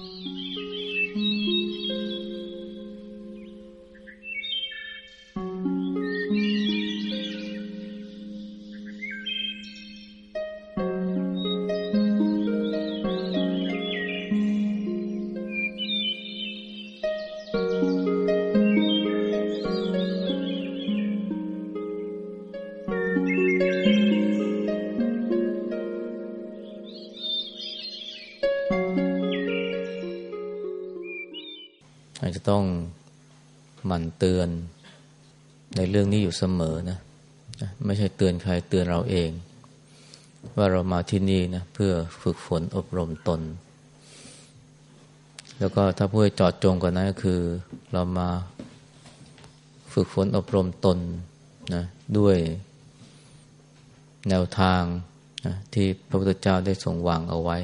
ต้อ เตือนในเรื่องนี้อยู่เสมอนะไม่ใช่เตือนใครเตือนเราเอง ว่าเรามาที่นี่นะเพื่อฝึกฝนอบรมตน แล้วก็ถ้าพูดจอดจงกว่านั้นก็คือ เรามาฝึกฝนอบรมตนนะด้วยแนวทางนะที่พระพุทธเจ้าได้ทรงวางเอาไว้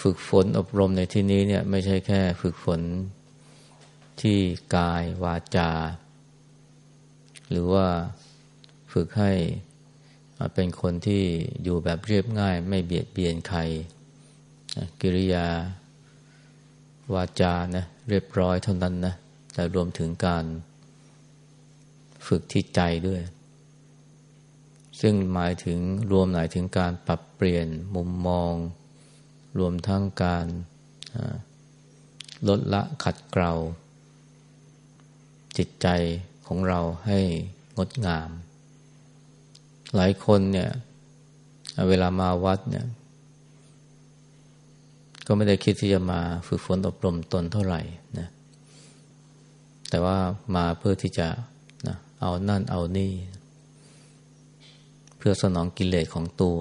ฝึกฝนอบรมในที่นี้เนี่ยไม่ใช่แค่ฝึกฝน ที่กายวาจา หรือว่าฝึกให้เป็นคนที่อยู่แบบเรียบง่าย ไม่เบียดเบียนใคร กิริยาวาจานะเรียบร้อยเท่านั้นนะแต่รวมถึงการฝึกที่ใจด้วย ซึ่งหมายถึงรวมหมายถึงการปรับเปลี่ยนมุมมอง รวมทั้งการลดละขัดเกลา จิตใจของเราให้งดงาม หลายคนเนี่ยเวลามาวัดเนี่ย ก็ไม่ได้คิดที่จะมาฝึกฝนอบรมตนเท่าไหร่นะแต่ว่ามาเพื่อที่จะนะเอานั่นเอานี่ เพื่อสนองกิเลสของตัว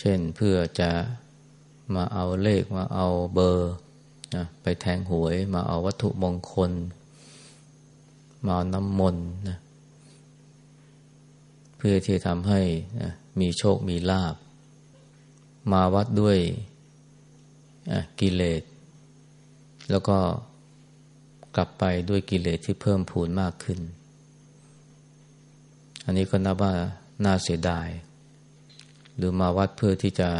เช่นเพื่อจะมาเอาเลขมาเอาเบอร์ นะไปแทงหวยมาเอาวัตถุมงคล มาเอาน้ำมนต์นะเพื่อที่ทำให้นะมีโชคมีลาบ มาวัดด้วยกิเลส แล้วก็กลับไปด้วยกิเลสที่เพิ่มพูนมากขึ้น อันนี้ก็นับว่าน่าเสียดาย หรือมาวัดเพื่อที่จะ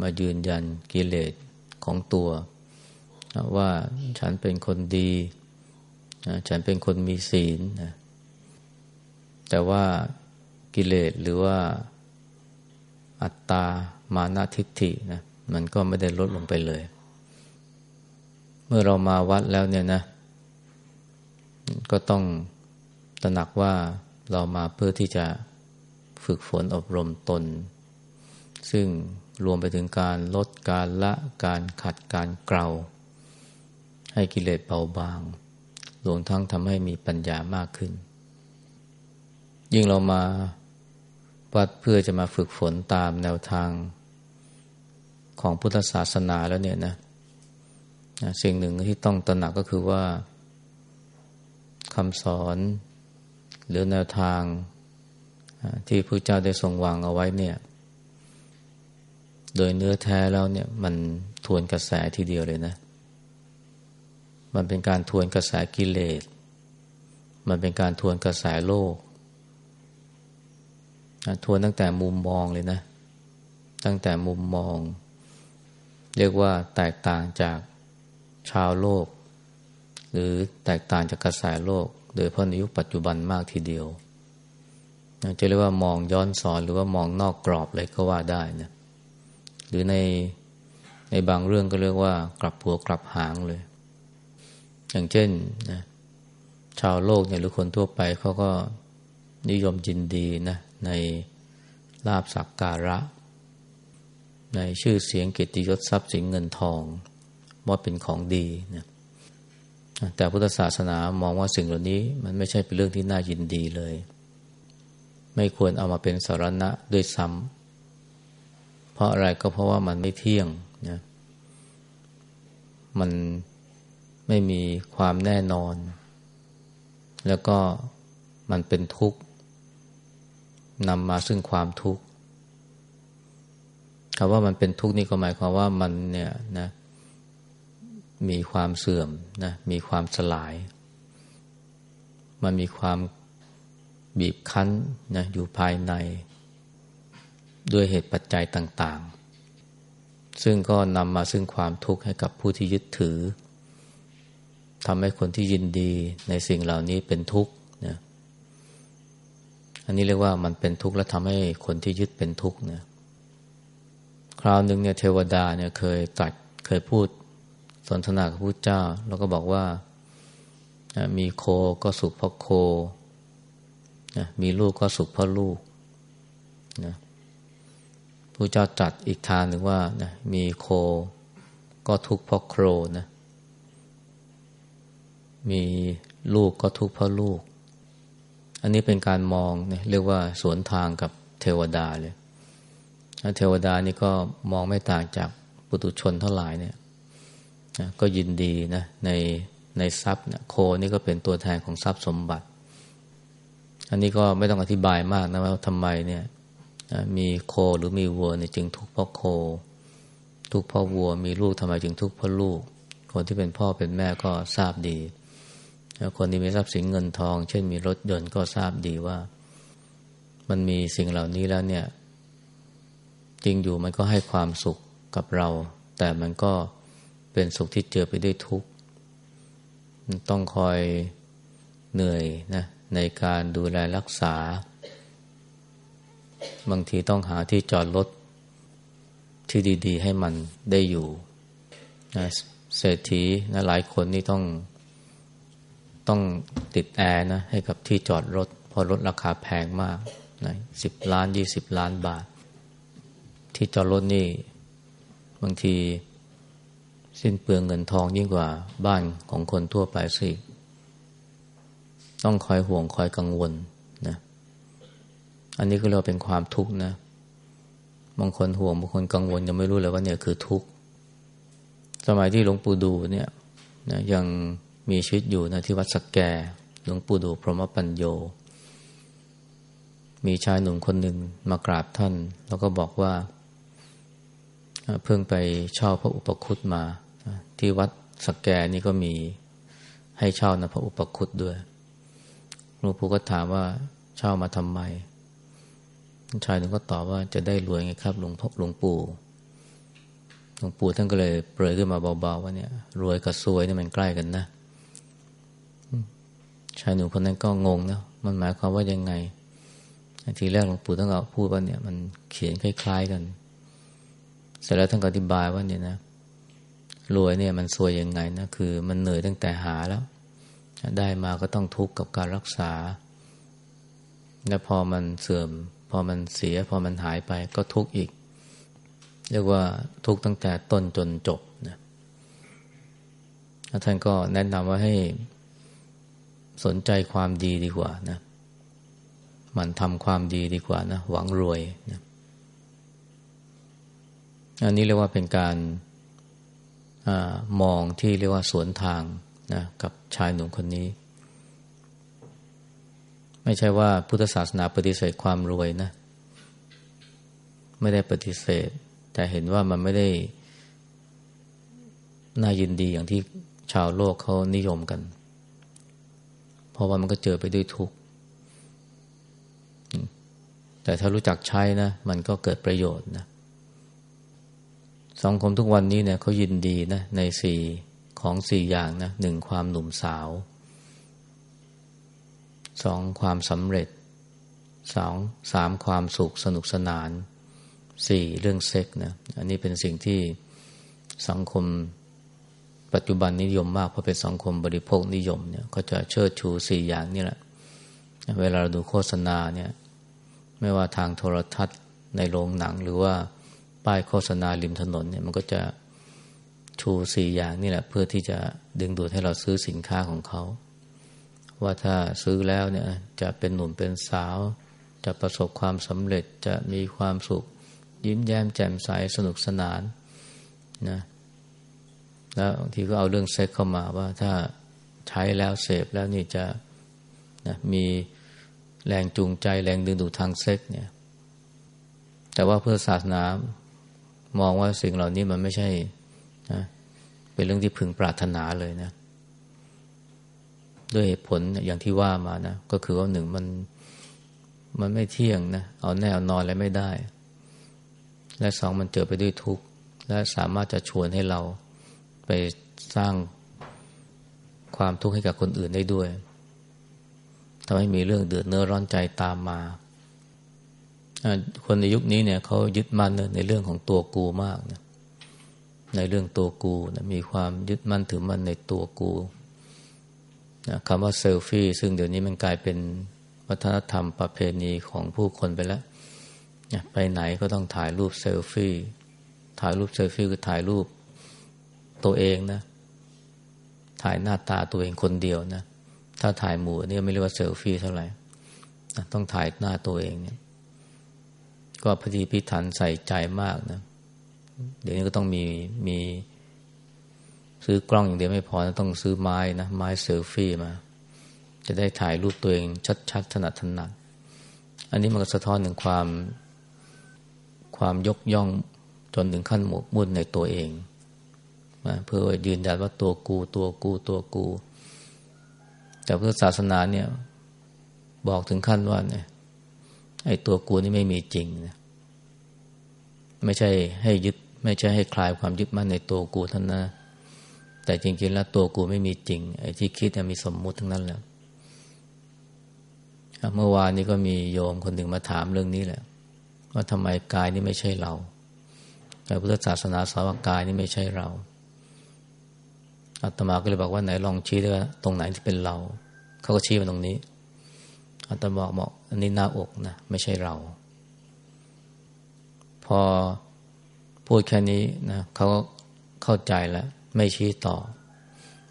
มายืนยันกิเลสของตัว ว่าฉันเป็นคนดีฉันเป็นคนมีศีลแต่ว่ากิเลสหรือว่าอัตตามานาทิฏฐินะมันก็ไม่ได้ลดลงไปเลย เมื่อเรามาวัดแล้วเนี่ยนะ ก็ต้องตระหนักว่าเรามาเพื่อที่จะฝึกฝนอบรมตน ซึ่งรวมไปถึงการลดการละการขัดการเกลา ให้กิเลสเบาบางรวมทั้งทำให้มีปัญญามากขึ้น ยิ่งเรามาวัดเพื่อจะมาฝึกฝนตามแนวทางของพุทธศาสนาแล้วเนี่ยนะสิ่งหนึ่งที่ต้องตระหนักก็คือว่าคำสอนหรือแนวทางที่พระเจ้าได้ทรงวางเอาไว้เนี่ย โดยเนื้อแท้แล้วเนี่ยมันทวนกระแสทีเดียวเลยนะ มันเป็นการทวนกระแสกิเลส มันเป็นการทวนกระแสโลก ทวนตั้งแต่มุมมองเลยนะ ตั้งแต่มุมมอง เรียกว่าแตกต่างจากชาวโลก หรือแตกต่างจากกระแสโลก โดยเพราะในยุคปัจจุบันมากทีเดียวจะเรียกว่ามองย้อนสอนหรือว่ามองนอกกรอบเลยก็ว่าได้นะหรือในในบางเรื่องก็เรียกว่ากลับหัวกลับหางเลย อย่างเช่นนะชาวโลกเนี่ยหรือคนทั่วไปเขาก็นิยมจินดีนะในลาบสักการะ ในชื่อเสียงเกียรติยศทรัพย์สินเงินทองว่าเป็นของดีนะแต่พุทธศาสนามองว่าสิ่งเหล่านี้ มันไม่ใช่เป็นเรื่องที่น่ายินดีเลย ไม่ควรเอามาเป็นสารณะด้วยซ้ำเพราะอะไรก็เพราะว่ามันไม่เที่ยงนะมัน ไม่มีความแน่นอน แล้วก็มันเป็นทุกข์นำมาซึ่งความทุกข์คำว่ามันเป็นทุกข์นี่ก็หมายความว่ามันเนี่ยนะมีความเสื่อมนะมีความสลาย มันมีความบีบคั้นนะอยู่ภายใน ด้วยเหตุปัจจัยต่าง ๆ ซึ่งก็นำมาซึ่งความทุกข์ให้กับผู้ที่ยึดถือ ทำให้คนที่ยินดีในสิ่งเหล่านี้เป็นทุกข์นะอันนี้เรียกว่ามันเป็นทุกข์และทำให้คนที่ยึดเป็นทุกข์นะคราวหนึ่งเนี่ยเทวดาเนี่ยเคยตัดเคยพูดสนทนากับพระเจ้า แล้วก็บอกว่ามีโคก็สุขเพราะโคนะมีลูกก็สุขเพราะลูกนะพระเจ้าจัดอีกทางหนึ่งว่านะมีโคก็ทุกข์เพราะโครนะ มีลูกก็ทุกข์เพราะลูก อันนี้เป็นการมองเนี่ยเรียกว่าสวนทางกับเทวดาเลยเทวดานี่ก็มองไม่ต่างจากปุตุชนเท่าไหร่เนี่ยก็ยินดีนะในในทรัพย์นะโคนี่ก็เป็นตัวแทนของทรัพย์สมบัติ อันนี้ก็ไม่ต้องอธิบายมากนะว่าทำไมเนี่ยมีโคหรือมีวัวเนี่ยจึงทุกข์เพราะโค ทุกข์เพราะวัว มีลูกทำไมจึงทุกข์เพราะลูก คนที่เป็นพ่อเป็นแม่ก็ทราบดี คนที่มีทรัพย์สินเงินทอง เช่นมีรถยนต์ก็ทราบดีว่า มันมีสิ่งเหล่านี้แล้วเนี่ย จริงอยู่มันก็ให้ความสุขกับเรา แต่มันก็เป็นสุขที่เจอไปด้วยทุกข์ต้องคอยเหนื่อยนะในการดูแลรักษา บางทีต้องหาที่จอดรถที่ดี ๆ ให้มันได้อยู่นะเศรษฐีนะหลายคนนี่ต้อง ต้องติดแอร์นะให้กับที่จอดรถเพราะรถราคาแพงมากนะสิบล้านยี่สิบล้านบาท ที่จอดรถนี่ บางทีสิ้นเปลืองเงินทองยิ่งกว่าบ้านของคนทั่วไปสิต้องคอยห่วงคอยกังวลนะอันนี้ก็เราเป็นความทุกข์นะบางคนห่วงบางคนกังวลยังไม่รู้เลยว่าเนี่ยคือทุกข์สมัยที่หลวงปู่ดูเนี่ยนะยัง มีชีวิตอยู่นะที่วัดสักแกหลวงปู่ดูพรหมปัญโย มีชายหนุ่มคนหนึ่งมากราบท่าน แล้วก็บอกว่า เพิ่งไปเช่าพระอุปคุตมา ที่วัดสักแกนี่ก็มีให้เช่านะพระอุปคุตด้วยหลวงปู่ก็ถามว่าเช่ามาทำไม ชายหนุ่มก็ตอบว่าจะได้รวยไงครับหลวงพ่อหลวงปู่หลวงปู่ท่านก็เลยเปรยขึ้นมาเบาๆว่าเนี่ยรวยกับซวยนี่มันใกล้กันนะ ชายหนุ่มคนนั้นก็งงนะมันหมายความว่ายังไง ทีแรกหลวงปู่ท่านก็พูดว่าเนี่ย มันเขียนคล้าย ๆกัน เสร็จแล้วท่านก็อธิบายว่าเนี่ยนะรวยเนี่ยมันสวยยังไงนะคือ มันเหนื่อยตั้งแต่หาแล้ว ได้มาก็ต้องทุกข์กับการรักษา และพอมันเสื่อม พอมันเสีย พอมันหายไปก็ทุกข์อีก เรียกว่าทุกข์ตั้งแต่ต้นจนจบนะท่านก็แนะนำว่าให้ สนใจความดีดีกว่านะมันทำความดีดีกว่านะหวังรวยนะอันนี้เรียกว่าเป็นการอมองที่เรียกว่าสวนทางนะกับชายหนุ่มคนนี้ ไม่ใช่ว่าพุทธศาสนาปฏิเสธความรวยนะ ไม่ได้ปฏิเสธ แต่เห็นว่ามันไม่ได้น่ายินดีอย่างที่ชาวโลกเขานิยมกัน เพราะว่ามันก็เจอไปด้วยทุกข์แต่ถ้ารู้จักใช้นะ มันก็เกิดประโยชน์นะสังคมทุกวันนี้เนี่ยเขายินดีนะ ในสี่ของสี่อย่างนะหนึ่งความหนุ่มสาวสองความสำเร็จสองสามความสุขสนุกสนานสี่เรื่องเซ็กนะ อันนี้เป็นสิ่งที่สังคม ปัจจุบันนิยมมากเพราะเป็นสังคมบริโภคนิยมเนี่ยก็จะเชิดชูสี่อย่างนี่แหละ เวลาเราดูโฆษณาเนี่ย ไม่ว่าทางโทรทัศน์ในโรงหนังหรือว่าป้ายโฆษณาริมถนนเนี่ย มันก็จะชูสี่อย่างนี่แหละ เพื่อที่จะดึงดูดให้เราซื้อสินค้าของเขา ว่าถ้าซื้อแล้วเนี่ย จะเป็นหนุ่มเป็นสาว จะประสบความสำเร็จจะมีความสุข ยิ้มแย้มแจ่มใสสนุกสนานนะ แล้วบางทีก็เอาเรื่องเซ็กเข้ามาว่าถ้าใช้แล้วเสพแล้วนี่จะนะมีแรงจูงใจแรงดึงดูดทางเซ็กเนี่ย แต่ว่าเพื่อศาสนามองว่าสิ่งเหล่านี้มันไม่ใช่นะเป็นเรื่องที่พึงปรารถนาเลยนะ ด้วยเหตุผลอย่างที่ว่ามานะ ก็คือว่าหนึ่งมันมันไม่เที่ยงนะ เอาแน่เอานอนอะไรไม่ได้ และสองมันเจอไปด้วยทุกข์ และสามารถจะชวนให้เรา ไปสร้างความทุกข์ให้กับคนอื่นได้ด้วยทำให้มีเรื่องเดือดเนื้อร้อนใจตามมาคนในยุคนี้เนี่ยเขายึดมั่นในเรื่องของตัวกูมากนะในเรื่องตัวกูนะมีความยึดมั่นถือมั่นในตัวกูนะคำว่าเซลฟี่ซึ่งเดี๋ยวนี้มันกลายเป็นวัฒนธรรมประเพณีของผู้คนไปแล้วนะไปไหนก็ต้องถ่ายรูปเซลฟี่ ถ่ายรูปเซลฟี่คือถ่ายรูป ตัวเองนะ ถ่ายหน้าตาตัวเองคนเดียวนะ ถ้าถ่ายหมู่เนี่ยไม่เรียกว่าเซลฟี่เท่าไหร่ต้องถ่ายหน้าตัวเองเนี่ย ก็พอดีพิถันใส่ใจมากนะ เดี๋ยวนี้ก็ต้องมีมีซื้อกล้องอย่างเดียวไม่พอนะต้องซื้อไม้นะไม้เซลฟี่มา จะได้ถ่ายรูปตัวเองชัดๆถนัดถนัดอันนี้มันก็สะท้อนถึงความความยกย่องจนถึงขั้นหมกมุ่นในตัวเอง นะเพื่อยืนยันว่าตัวกูตัวกูตัวกู แต่พื่อศาสนาเนี่ย บอกถึงขั้นว่าเนี่ยไอ้ตัวกูนี่ไม่มีจริงนะไม่ใช่ให้ยึด ไม่ใช่ให้คลายความยึดมั่นในตัวกูท่านนะแต่จริงๆแล้วตัวกูไม่มีจริง ไอ้ที่คิดมีสมมุติทั้งนั้นแหละเมื่อวานนี้ก็มีโยมคนหนึ่งมาถามเรื่องนี้แหละ ว่าทำไมกายนี่ไม่ใช่เรา แต่พุทธศาสนาสาวกายนี่ไม่ใช่เรา อาตมาก็เลยบอกว่าไหนลองชี้ด้วยตรงไหนที่เป็นเรา เขาก็ชี้มาตรงนี้อาตมาบอกอันนี้หน้าอกนะไม่ใช่เรา พอพูดแค่นี้นะเขาเข้าใจแล้วไม่ชี้ต่อ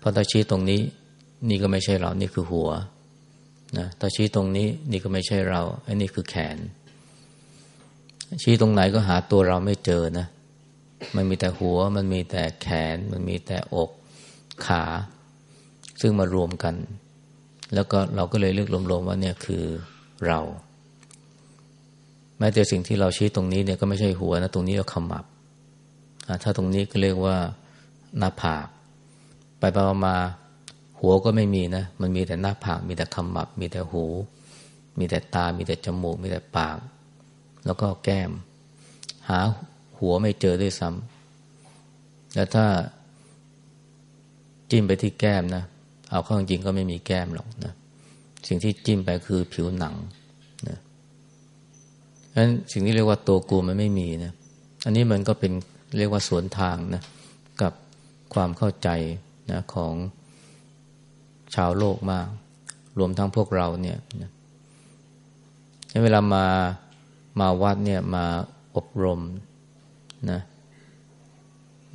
พอถ้าชี้ตรงนี้ นี่ก็ไม่ใช่เรา นี่คือหัวนะถ้าชี้ตรงนี้ นี่ก็ไม่ใช่เราไอันนี้คือแขน ชี้ตรงไหนก็หาตัวเราไม่เจอนะ มันมีแต่หัว มันมีแต่แขน มันมีแต่อก ขา ซึ่งมารวมกัน แล้วก็เราก็เลยเลือกรวมๆว่าเนี่ยคือเรา แม้แต่สิ่งที่เราชี้ตรงนี้เนี่ยก็ไม่ใช่หัวนะ ตรงนี้เราขมับ ถ้าตรงนี้ก็เรียกว่าหน้าผาก ไปไปมาหัวก็ไม่มีนะ มันมีแต่หน้าผาก มีแต่ขมับ มีแต่หู มีแต่ตา มีแต่จมูก มีแต่ปาก แล้วก็แก้ม หาหัวไม่เจอด้วยซ้ำแล้วถ้า จิ้มไปที่แก้มนะ เอาเข้าจริงก็ไม่มีแก้มหรอกนะ สิ่งที่จิ้มไปคือผิวหนังนะฉะนั้นสิ่งที่เรียกว่าตัวกูมันไม่มีนะ อันนี้มันก็เป็นเรียกว่าสวนทางนะ กับความเข้าใจนะของชาวโลกมาก รวมทั้งพวกเราเนี่ยนะเวลามามาวัดเนี่ยมาอบรมนะ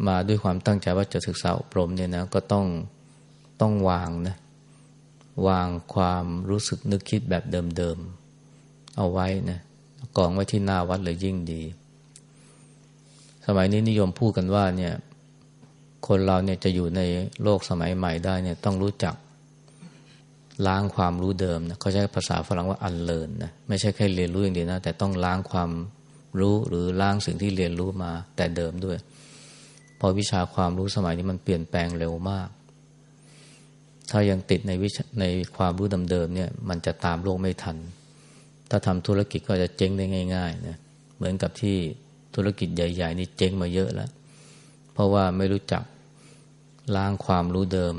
มาด้วยความตั้งใจว่าจะศึกษาอบรมเนี่ยนะก็ต้องต้องวางนะวางความรู้สึกนึกคิดแบบเดิมๆ เอาไว้นะกองไว้ที่หน้าวัดเลยยิ่งดี สมัยนี้นิยมพูดกันว่าเนี่ยคนเราเนี่ยจะอยู่ในโลกสมัยใหม่ได้เนี่ยต้องรู้จักล้างความรู้เดิมนะเขาใช้ภาษาฝรั่งว่าอันเลินนะไม่ใช่แค่เรียนรู้อย่างเดียวนะแต่ต้องล้างความรู้หรือล้างสิ่งที่เรียนรู้มาแต่เดิมด้วย พอวิชาความรู้สมัยนี้มันเปลี่ยนแปลงเร็วมาก ถ้ายังติดในวิชในความรู้เดิมๆเนี่ย มันจะตามโลกไม่ทัน ถ้าทำธุรกิจก็จะเจ๊งได้ง่ายๆนะเหมือนกับที่ธุรกิจใหญ่ ๆ นี่เจ๊งมาเยอะแล้ว เพราะว่าไม่รู้จักล้างความรู้เดิม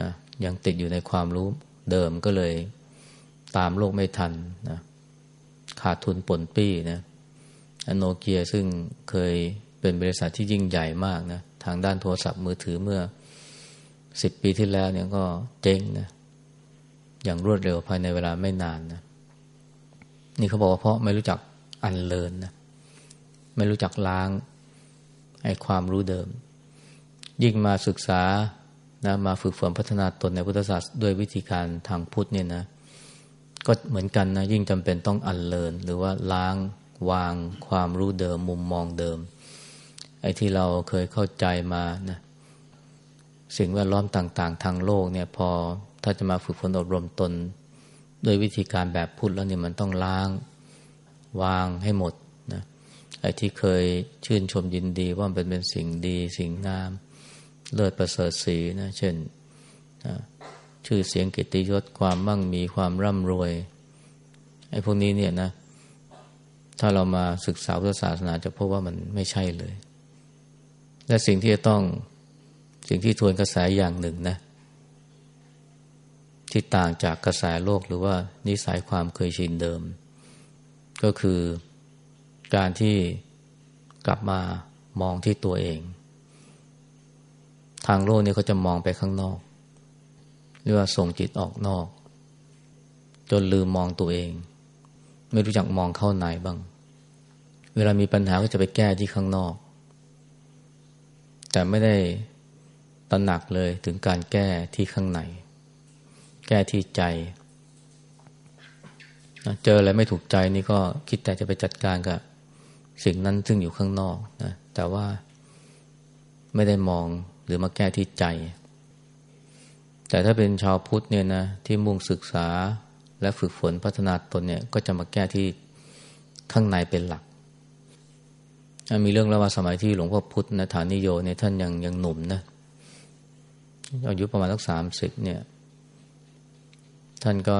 นะยังติดอยู่ในความรู้เดิมก็เลยตามโลกไม่ทันนะขาดทุนปนปี้นะโนเกียซึ่งเคย เป็นบริษัทที่ยิ่งใหญ่มากนะทางด้านโทรศัพท์มือถือเมื่อสิบปีที่แล้วเนี่ยก็เจ๊งนะอย่างรวดเร็วภายในเวลาไม่นานนะนี่เขาบอกว่าเพราะไม่รู้จักอันเลินนะไม่รู้จักล้างไอ้ความรู้เดิม ยิ่งมาศึกษานะมาฝึกฝนพัฒนาตนในพุทธศาสตร์ด้วยวิธีการทางพุทธเนี่ยนะ ก็เหมือนกันนะยิ่งจำเป็นต้องอันเลินหรือว่าล้างวางความรู้เดิมมุมมองเดิม ไอ้ที่เราเคยเข้าใจมานะสิ่งแวดล้อมต่าง ๆ ทางโลกเนี่ยพอถ้าจะมาฝึกฝนอบรมตน ด้วยวิธีการแบบพุทธแล้วเนี่ยมันต้องล้าง วางให้หมดนะไอ้ที่เคยชื่นชมยินดีว่าเป็นเป็นสิ่งดีสิ่งงาม เลิศประเสริฐสีนะเช่นนะชื่อเสียงกิตติยศความมั่งมีความร่ำรวยไอ้พวกนี้เนี่ยนะ ถ้าเรามาศึกษาพุทธศาสนาจะพบว่ามันไม่ใช่เลย และสิ่งที่จะต้องสิ่งที่ทวนกระแสอย่างหนึ่งนะ ที่ต่างจากกระแสโลกหรือว่านิสัยความเคยชินเดิม ก็คือการที่กลับมามองที่ตัวเอง ทางโลกนี่เขาจะมองไปข้างนอกเรียกว่าส่งจิตออกนอก จนลืมมองตัวเอง ไม่รู้จักมองเข้าในบ้าง เวลามีปัญหาก็จะไปแก้ที่ข้างนอก แต่ไม่ได้ตระหนักเลยถึงการแก้ที่ข้างใน แก้ที่ใจ เจออะไรไม่ถูกใจนี่ก็คิดแต่จะไปจัดการกับสิ่งนั้นซึ่งอยู่ข้างนอกนะแต่ว่าไม่ได้มองหรือมาแก้ที่ใจ แต่ถ้าเป็นชาวพุทธเนี่ยนะที่มุ่งศึกษาและฝึกฝนพัฒนาตนเนี่ยก็จะมาแก้ที่ข้างในเป็นหลัก มีเรื่องเล่าว่าสมัยที่หลวงพ่อพุธนะฐานิโยเนี่ยท่านยังยังหนุ่มนะอายุประมาณสักสามสิบเนี่ย ท่านก็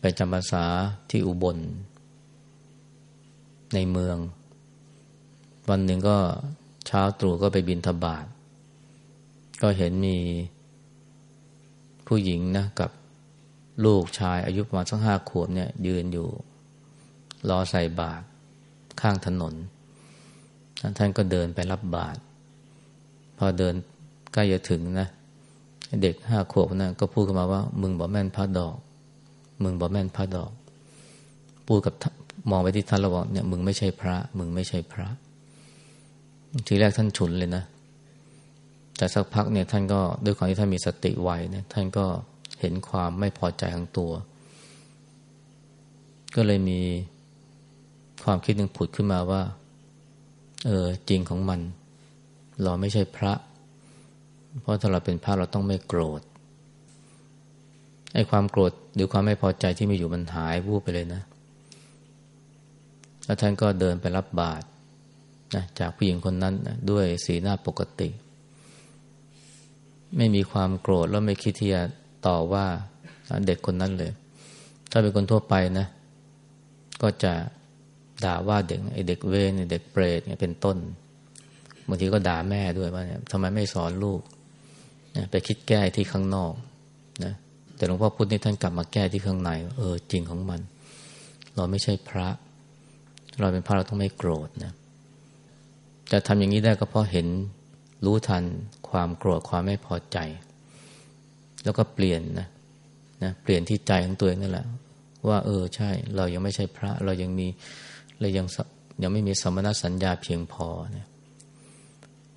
ไปจำพรรษาที่อุบล ในเมือง วันหนึ่งก็เช้าตรู่ก็ไปบินทบาทก็เห็นมีผู้หญิงนะกับลูกชายอายุประมาณสักห้าขวบเนี่ย ยืนอยู่ รอใส่บาตรข้างถนน ท่านก็เดินไปรับบาตรพอเดินใกล้จะถึงนะ เด็กห้าขวบนะก็พูดขึ้นมาว่า มึงบอกแม่นพระดอก มึงบอกแม่นพระดอก พูดกับมองไปที่ท่านแล้วบอกเนี่ยมึงไม่ใช่พระ มึงไม่ใช่พระ ทีแรกท่านฉุนเลยนะ แต่สักพักเนี่ยท่านก็ด้วยความที่ท่านมีสติไวเนี่ยท่านก็เห็นความไม่พอใจของตัว ก็เลยมีความคิดหนึ่งผุดขึ้นมาว่า เออจริงของมัน เราไม่ใช่พระ เพราะถ้าเราเป็นพระเราต้องไม่โกรธไอ้ความโกรธหรือความไม่พอใจที่มีอยู่มันหายวูบไปเลยนะ แล้วท่านก็เดินไปรับบาตรนะจากผู้หญิงคนนั้นนะด้วยสีหน้าปกติ ไม่มีความโกรธแล้วไม่คิดที่จะต่อว่าเด็กคนนั้นเลย ถ้าเป็นคนทั่วไปนะ ก็จะ ด่าว่าเด็กไอ้เด็กเวนเด็กเปรตเนี่ยเป็นต้นบางทีก็ด่าแม่ด้วยว่าเนี่ยทำไมไม่สอนลูกนะไปคิดแก้ที่ข้างนอกนะแต่หลวงพ่อพุธนี่ท่านกลับมาแก้ที่ข้างใน เออจริงของมัน เราไม่ใช่พระ เราเป็นพระเราต้องไม่โกรธนะจะทำอย่างนี้ได้ก็เพราะเห็นรู้ทันความโกรธความไม่พอใจ แล้วก็เปลี่ยนนะนะเปลี่ยนที่ใจของตัวเองนั่นแหละว่า เออใช่ เรายังไม่ใช่พระ เรายังมี เรายังยังไม่มีสมณสัญญาเพียงพอเนี่ย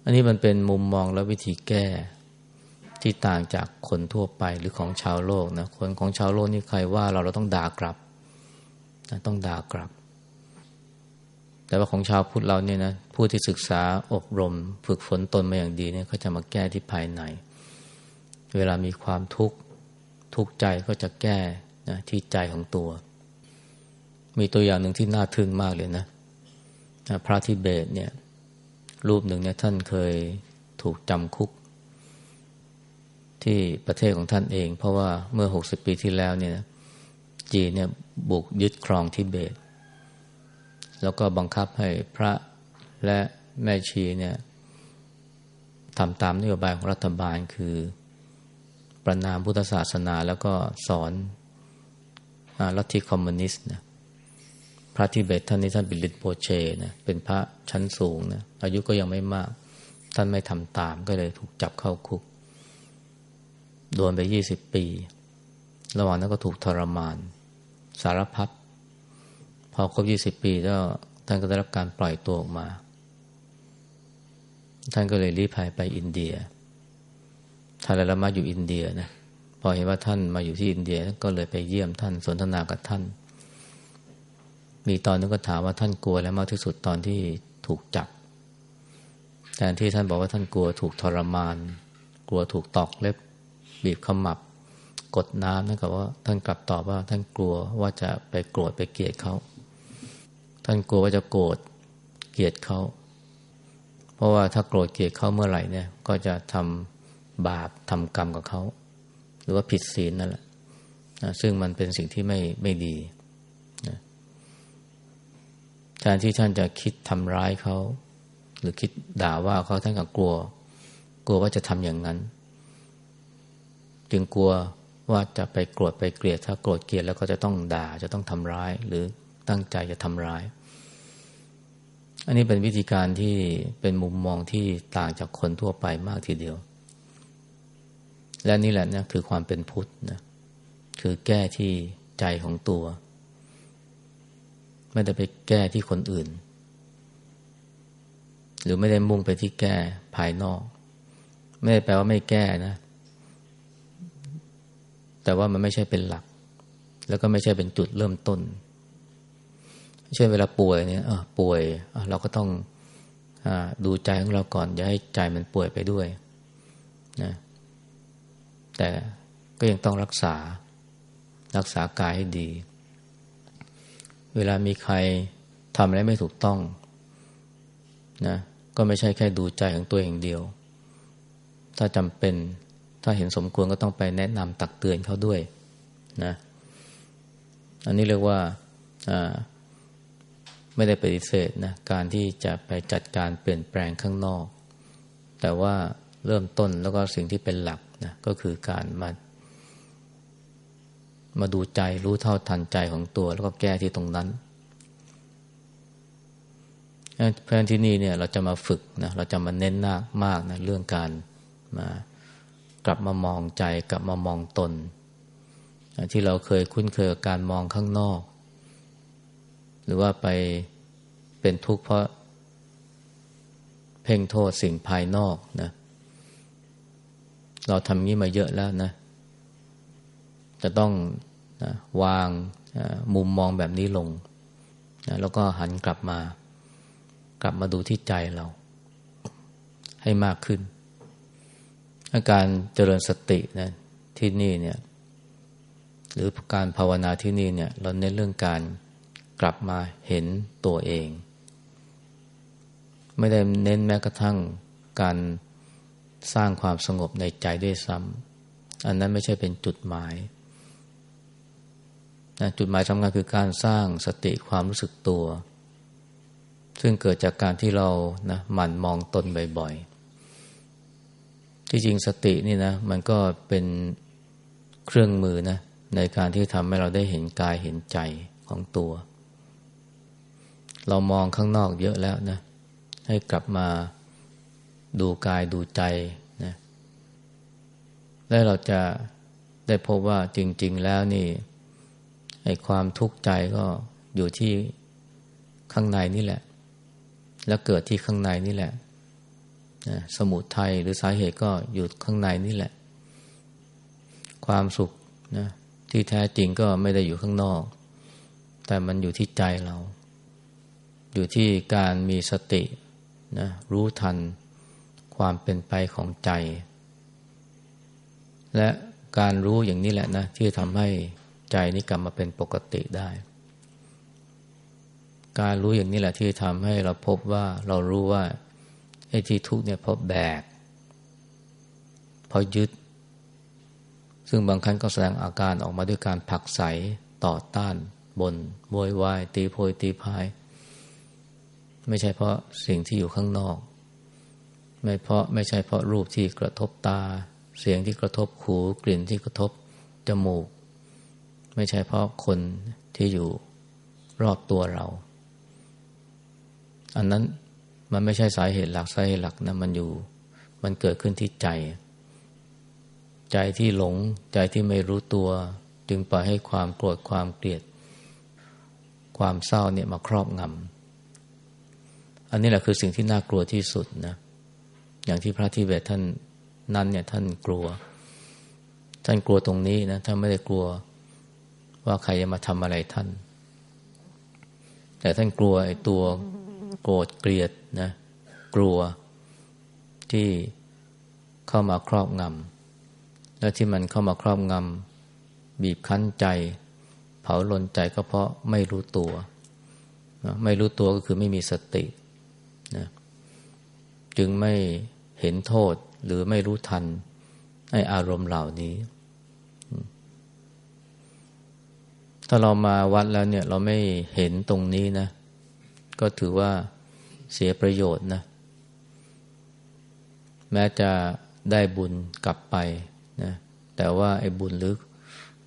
อันนี้มันเป็นมุมมองและวิธีแก้ที่ต่างจากคนทั่วไปหรือของชาวโลกนะคนของชาวโลกนี่ใครว่าเราเราต้องด่ากลับนะต้องด่ากลับ แต่ว่าของชาวพุทธเราเนี่ยนะผู้ที่ศึกษาอบรม ฝึกฝนตนมาอย่างดีเนี่ยเขาจะมาแก้ที่ภายใน เวลามีความทุกข์ทุกข์ใจก็จะแก้นะที่ใจของตัว มีตัวอย่างหนึ่งที่น่าทึ่งมากเลยนะพระทิเบตเนี่ย รูปหนึ่งเนี่ยท่านเคยถูกจำคุก ที่ประเทศของท่านเอง เพราะว่าเมื่อหกสิบปีที่แล้วเนี่ย จีนเนี่ยบุกยึดครองทิเบต แล้วก็บังคับให้พระและแม่ชีเนี่ยทำตามนโยบายของรัฐบาลคือ ประณามพุทธศาสนาแล้วก็สอนลัทธิคอมมิวนิสต์นะ พระทิเบตท่านนี้ท่านบิลิตโปเชนะเป็นพระชั้นสูงนะอายุก็ยังไม่มาก ท่านไม่ทำตามก็เลยถูกจับเข้าคุก โดนไปยี่สิบปี ระหว่างนั้นก็ถูกทรมาน สารพัดพอครบยี่สิบปีแล้วท่านก็ได้รับการปล่อยตัวออกมา ท่านก็เลยรีบภัยไปอินเดียท่านแล้วมาอยู่อินเดียนะพอเห็นว่าท่านมาอยู่ที่อินเดียก็เลยไปเยี่ยมท่านสนทนากับท่าน มีตอนนึงก็ถามว่าท่านกลัวแล้วมากที่สุดตอนที่ถูกจับแต่ที่ท่านบอกว่าท่านกลัวถูกทรมาน กลัวถูกตอกเล็บ บีบขมับ กดน้ำนั่นก็ว่าท่านกลับตอบว่าท่านกลัวว่าจะไปโกรธไปเกลียดเขา ท่านกลัวว่าจะโกรธเกลียดเขา เพราะว่าถ้าโกรธเกลียดเขาเมื่อไหร่เนี่ย ก็จะทำบาปทำกรรมกับเขา หรือว่าผิดศีลนั่นแหละซึ่งมันเป็นสิ่งที่ไม่ไม่ดี แทนที่ท่านจะคิดทำร้ายเขา หรือคิดด่าว่าเขาท่านก็กลัว กลัวว่าจะทำอย่างนั้น จึงกลัวว่าจะไปโกรธไปเกลียดถ้าโกรธเกลียดแล้วก็จะต้องด่าจะต้องทำร้าย หรือตั้งใจจะทำร้าย อันนี้เป็นวิธีการที่เป็นมุมมองที่ต่างจากคนทั่วไปมากทีเดียว และนี่แหละนะคือความเป็นพุทธนะคือแก้ที่ใจของตัว ไม่ได้ไปแก้ที่คนอื่น หรือไม่ได้มุ่งไปที่แก้ภายนอก ไม่ได้แปลว่าไม่แก้นะ แต่ว่ามันไม่ใช่เป็นหลัก แล้วก็ไม่ใช่เป็นจุดเริ่มต้น เช่นเวลาป่วยเนี่ยป่วยเราก็ต้องอดูใจของเราก่อน อย่าให้ใจมันป่วยไปด้วยนะแต่ก็ยังต้องรักษารักษากายให้ดี เวลามีใครทำอะไรไม่ถูกต้องนะก็ไม่ใช่แค่ดูใจของตัวเองเดียว ถ้าจำเป็นถ้าเห็นสมควรก็ต้องไปแนะนำตักเตือนเขาด้วยนะอันนี้เรียกว่าไม่ได้ปฏิเสธนะการที่จะไปจัดการเปลี่ยนแปลงข้างนอก แต่ว่าเริ่มต้นแล้วก็สิ่งที่เป็นหลักนะก็คือการมา มาดูใจรู้เท่าทันใจของตัว แล้วก็แก้ที่ตรงนั้นเพราะที่นี่เนี่ยเราจะมาฝึกนะเราจะมาเน้นมากมากนะเรื่องการมากลับมามองใจกลับมามองตน ที่เราเคยคุ้นเคยกับการมองข้างนอก หรือว่าไปเป็นทุกข์เพราะ เพ่งโทษสิ่งภายนอกนะเราทำงี้มาเยอะแล้วนะ จะต้องนะวางมุมมองแบบนี้ลงนะแล้วก็หันกลับมา กลับมาดูที่ใจเรา ให้มากขึ้นการเจริญสตินะที่นี่เนี่ย หรือการภาวนาที่นี่เนี่ย เราเน้นเรื่องการกลับมาเห็นตัวเอง ไม่ได้เน้นแม้กระทั่งการสร้างความสงบในใจด้วยซ้ำอันนั้นไม่ใช่เป็นจุดหมาย นะจุดหมายสำคัญคือการสร้างสติความรู้สึกตัว ซึ่งเกิดจากการที่เรานะหมั่นมองตนบ่อยๆ ที่จริงสตินี่นะ มันก็เป็นเครื่องมือนะในการที่ทำให้เราได้เห็นกายเห็นใจของตัว เรามองข้างนอกเยอะแล้วนะให้กลับมาดูกายดูใจนะแล้วเราจะได้พบว่าจริง ๆ แล้วนี่ ไอ้ความทุกข์ใจก็อยู่ที่ข้างในนี่แหละ แล้วเกิดที่ข้างในนี่แหละสมุทัยหรือสาเหตุก็อยู่ข้างในนี่แหละ ความสุขนะที่แท้จริงก็ไม่ได้อยู่ข้างนอก แต่มันอยู่ที่ใจเรา อยู่ที่การมีสตินะรู้ทันความเป็นไปของใจ และการรู้อย่างนี้แหละนะที่ทำให้ ใจนี้กลับมาเป็นปกติได้ การรู้อย่างนี้แหละที่ทำให้เราพบว่าเรารู้ว่าไอ้ที่ทุกข์เนี่ยเพราะแบก เพราะยึด ซึ่งบางครั้งก็แสดงอาการออกมาด้วยการผักใสต่อต้านบนบวยวายตีโพยตีพาย ไม่ใช่เพราะสิ่งที่อยู่ข้างนอก ไม่เพราะไม่ใช่เพราะรูปที่กระทบตา เสียงที่กระทบหูกลิ่นที่กระทบจมูก ไม่ใช่เพราะคนที่อยู่รอบตัวเรา อันนั้นมันไม่ใช่สาเหตุหลักสาเหตุหลักนะมันอยู่ มันเกิดขึ้นที่ใจ ใจที่หลงใจที่ไม่รู้ตัว จึงปล่อยให้ความโกรธความเกลียด ความเศร้าเนี่ยมาครอบงำอันนี้แหละคือสิ่งที่น่ากลัวที่สุดนะอย่างที่พระทิเบตท่านนั้นเนี่ยท่านกลัว ท่านกลัวตรงนี้นะท่านไม่ได้กลัว ว่าใครจะมาทำอะไรท่าน แต่ท่านกลัวไอ้ตัวโกรธเกลียดนะ กลัวที่เข้ามาครอบงำและที่มันเข้ามาครอบงำบีบคั้นใจ เผาลนใจก็เพราะไม่รู้ตัว ไม่รู้ตัวก็คือไม่มีสตินะจึงไม่เห็นโทษหรือไม่รู้ทันให้อารมณ์เหล่านี้ ถ้าเรามาวัดแล้วเนี่ยเราไม่เห็นตรงนี้นะ ก็ถือว่าเสียประโยชน์นะ แม้จะได้บุญกลับไปนะ แต่ว่าไอ้บุญหรือ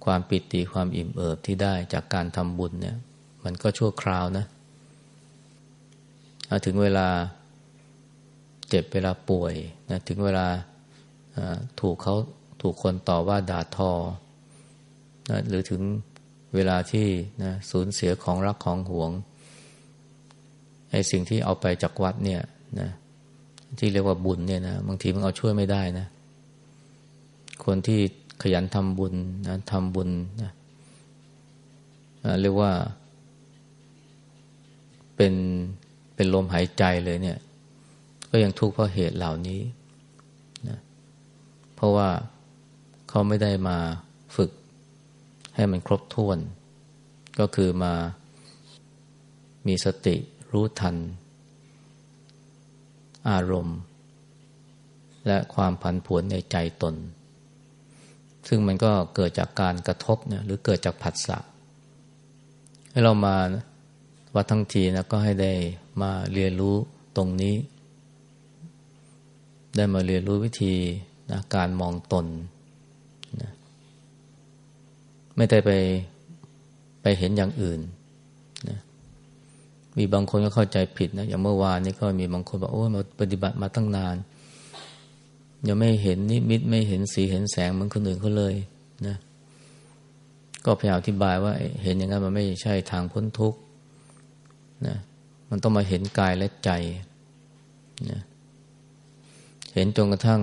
ความปิติความอิ่มเอิบที่ได้จากการทำบุญเนี่ย มันก็ชั่วคราวนะถึงเวลาเจ็บเวลาป่วยนะถึงเวลาถูกเขาถูกคนต่อว่าด่าทอนะหรือถึง เวลาที่นะสูญเสียของรักของหวงไอ้สิ่งที่เอาไปจากวัดเนี่ยนะที่เรียกว่าบุญเนี่ยนะบางทีมันเอาช่วยไม่ได้นะ คนที่ขยันทำบุญนะทำบุญนะเรียกว่า เป็นเป็นลมหายใจเลยเนี่ย ก็ยังทุกข์เพราะเหตุเหล่านี้นะเพราะว่าเขาไม่ได้มาฝึก ให้มันครบถ้วน ก็คือมามีสติรู้ทัน อารมณ์ และความผันผวนในใจตน ซึ่งมันก็เกิดจากการกระทบเนี่ยหรือเกิดจากผัสสะให้เรามาวัดทั้งทีนะก็ให้ได้มาเรียนรู้ตรงนี้ ได้มาเรียนรู้วิธีนะการมองตน ไม่ได้ไปไปเห็นอย่างอื่นนะมีบางคนก็เข้าใจผิดนะอย่างเมื่อวานนี้ก็มีบางคนบอกโอ้มาปฏิบัติมาตั้งนาน ยังไม่เห็นนิมิตไม่เห็นสีเห็นแสงเหมือนคนอื่นเขาเลยนะก็พยายามอธิบายว่าเห็นอย่างนั้นมันไม่ใช่ทางพ้นทุกข์นะมันต้องมาเห็นกายและใจนะเห็นจนกระทั่ง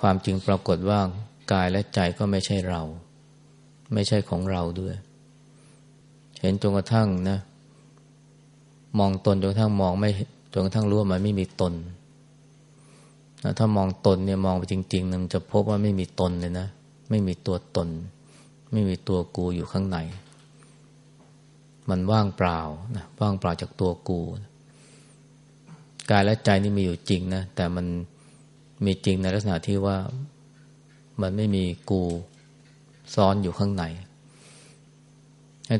ความจริงปรากฏว่ากายและใจก็ไม่ใช่เรา ไม่ใช่ของเราด้วย เห็นจนกระทั่งนะ มองตนจนกระทั่งมองไม่จนกระทั่งรู้ว่ามันไม่มีตนนะถ้ามองตนเนี่ยมองไปจริงๆมันจะพบว่าไม่มีตนเลยนะ ไม่มีตัวตน ไม่มีตัวกูอยู่ข้างใน มันว่างเปล่านะว่างเปล่าจากตัวกูกายและใจนี่มีอยู่จริงนะแต่มันมีจริงในลักษณะที่ว่ามันไม่มีกู ซ้อนอยู่ข้างใน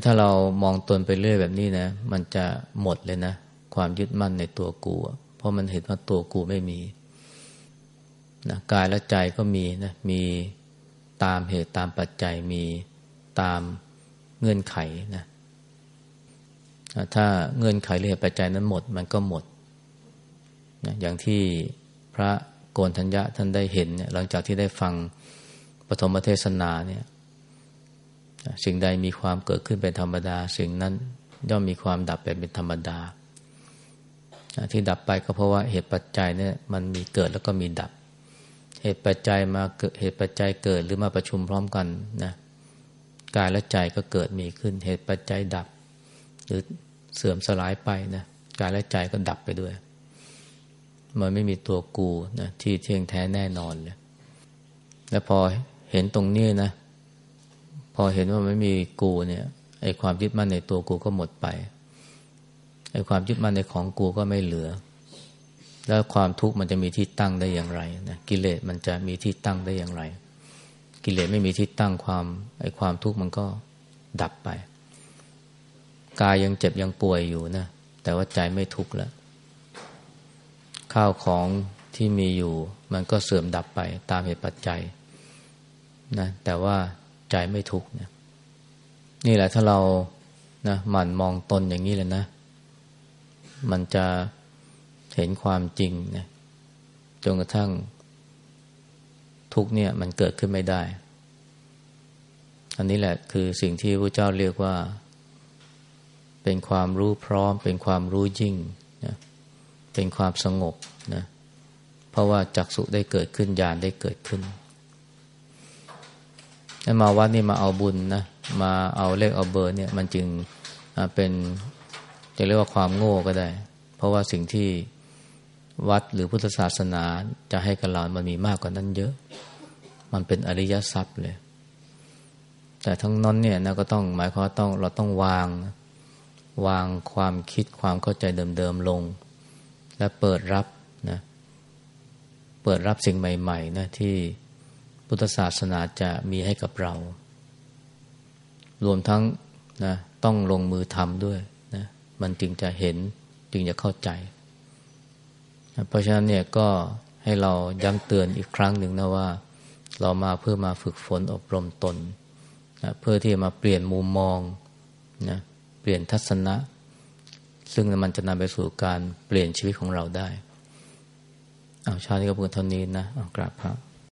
ถ้าเรามองตนไปเรื่อยแบบนี้นะ มันจะหมดเลยนะ ความยึดมั่นในตัวกู เพราะมันเห็นว่าตัวกูไม่มีนะกายและใจก็มีนะ มีตามเหตุตามปัจจัยมีตามเงื่อนไขนะ ถ้าเงื่อนไขหรือเหตุปัจจัยนั้นหมด มันก็หมดนะอย่างที่พระโกนทัญญะท่านได้เห็นเนี่ยหลังจากที่ได้ฟังปฐมเทศนาเนี่ย สิ่งใดมีความเกิดขึ้นเป็นธรรมดา สิ่งนั้นย่อมมีความดับไปเป็นธรรมดา ที่ดับไปก็เพราะว่าเหตุปัจจัยเนี่ยมันมีเกิดแล้วก็มีดับ เหตุปัจจัยมาเกิดเหตุปัจจัยเกิดหรือมาประชุมพร้อมกันนะกายและใจก็เกิดมีขึ้น เหตุปัจจัยดับ หรือเสื่อมสลายไปนะกายและใจก็ดับไปด้วย มันไม่มีตัวกูนะที่เที่ยงแท้แน่นอนเลย แล้วพอเห็นตรงนี้นะ พอเห็นว่าไม่มีกูเนี่ยไอ้ความยึดมั่นในตัวกูก็หมดไปไอ้ความยึดมั่นในของกูก็ไม่เหลือ แล้วความทุกข์มันจะมีที่ตั้งได้อย่างไรนะกิเลสมันจะมีที่ตั้งได้อย่างไร กิเลสไม่มีที่ตั้งความไอ้ความทุกข์มันก็ดับไปกายยังเจ็บยังป่วยอยู่นะแต่ว่าใจไม่ทุกข์แล้วข้าวของที่มีอยู่ มันก็เสื่อมดับไปตามเหตุปัจจัยนะแต่ว่า ใจไม่ทุกข์เนี่ยนี่แหละถ้าเรานะหมั่นมองตนอย่างนี้เลยนะ มันจะเห็นความจริงนะจนกระทั่งทุกเนี่ยมันเกิดขึ้นไม่ได้ อันนี้แหละคือสิ่งที่พระเจ้าเรียกว่า เป็นความรู้พร้อม เป็นความรู้ยิ่งนะเป็นความสงบนะเพราะว่าจักสุได้เกิดขึ้นญาณได้เกิดขึ้น มาวัดนี่มาเอาบุญนะมาเอาเลขเอาเบอร์เนี่ยมันจึงเป็นจะเรียกว่าความโง่ก็ได้ เพราะว่าสิ่งที่วัดหรือพุทธศาสนาจะให้กับเรามันมีมากกว่านั้นเยอะ มันเป็นอริยทรัพย์เลย แต่ทั้งนั้นเนี่ยนะก็ต้องหมายความต้องเราต้องวาง วางความคิดความเข้าใจเดิมๆลง และเปิดรับนะเปิดรับสิ่งใหม่ๆนะที่ พุทธศาสนาจะมีให้กับเรา รวมทั้งนะต้องลงมือทำด้วยนะมันจึงจะเห็นจึงจะเข้าใจนะเพราะฉะนั้นเนี่ยก็ให้เราย้ำเตือนอีกครั้งหนึ่งนะว่า เรามาเพื่อมาฝึกฝนอบรมตนนะเพื่อที่จะมาเปลี่ยนมุมมองนะเปลี่ยนทัศนะ ซึ่งมันจะนำไปสู่การเปลี่ยนชีวิตของเราได้ เอาชาตินี้ก็พูดเท่านี้นะเอากราบพระ